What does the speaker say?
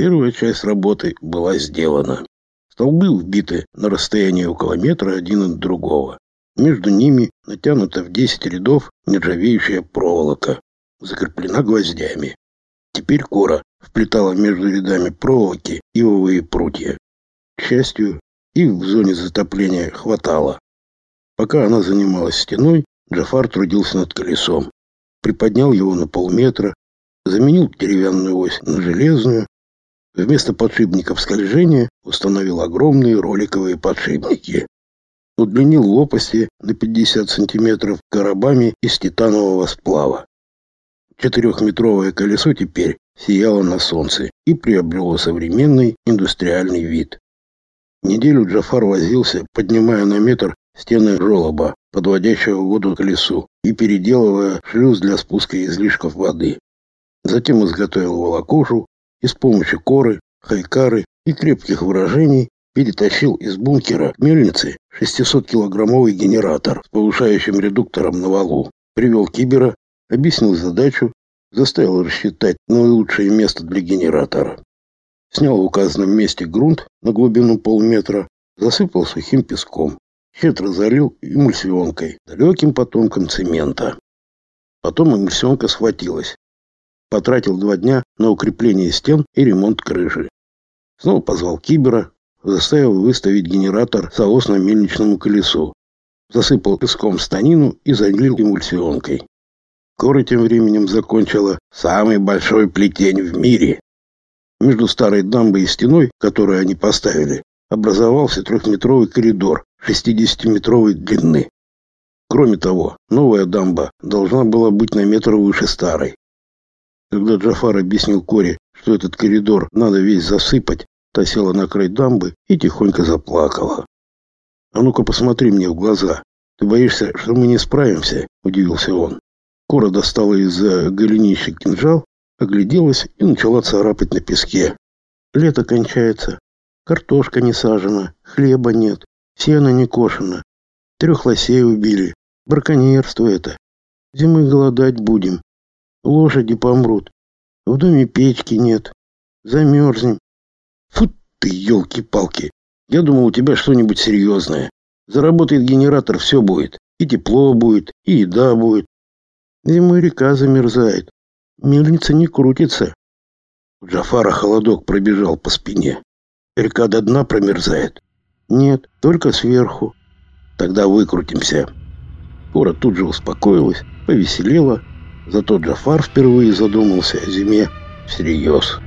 Первая часть работы была сделана. Столбы вбиты на расстоянии около метра один от другого. Между ними натянута в 10 рядов нержавеющая проволока, закреплена гвоздями. Теперь кора вплетала между рядами проволоки ивовые прутья. К счастью, их в зоне затопления хватало. Пока она занималась стеной, Джафар трудился над колесом. Приподнял его на полметра, заменил деревянную ось на железную. Вместо подшипников скольжения установил огромные роликовые подшипники удлинил лопасти на 50 сантиметров коробами из титанового сплава. Четырехметровое колесо теперь сияло на солнце и приобрело современный индустриальный вид. Неделю Джафар возился, поднимая на метр стены желоба, подводящего воду к колесу, и переделывая шлюз для спуска излишков воды. Затем изготовил волокушу и с помощью коры, хайкары и крепких выражений перетащил из бункера мельницы 600-килограммовый генератор с повышающим редуктором на валу, привел Кибера, объяснил задачу, заставил рассчитать наилучшее место для генератора. Снял в указанном месте грунт на глубину полметра, засыпал сухим песком, щедро залил эмульсионкой, далеким потомком цемента. Потом эмульсионка схватилась. Потратил два дня на укрепление стен и ремонт крыши. Снова позвал Кибера, заставил выставить генератор соосно-мельничному колесу, засыпал песком станину и залил эмульсионкой. Кора тем временем закончила самый большой плетень в мире. Между старой дамбой и стеной, которую они поставили, образовался трехметровый коридор 60-метровой длины. Кроме того, новая дамба должна была быть на метр выше старой. Когда Джафар объяснил Коре, что этот коридор надо весь засыпать, Та села на край дамбы и тихонько заплакала. «А ну-ка посмотри мне в глаза. Ты боишься, что мы не справимся?» – удивился он. Кора достала из-за голенища кинжал, огляделась и начала царапать на песке. «Лето кончается. Картошка не сажена, хлеба нет, сено не кошено. Трех лосей убили. Браконьерство это. Зимой голодать будем. Лошади помрут. В доме печки нет. Замерзнем. Фу ты, елки-палки. Я думал, у тебя что-нибудь серьезное. Заработает генератор, все будет. И тепло будет, и еда будет. Зимой река замерзает. Мельница не крутится. У Джафара холодок пробежал по спине. Река до дна промерзает. Нет, только сверху. Тогда выкрутимся. Кора тут же успокоилась, повеселела. Зато Джафар впервые задумался о зиме всерьез.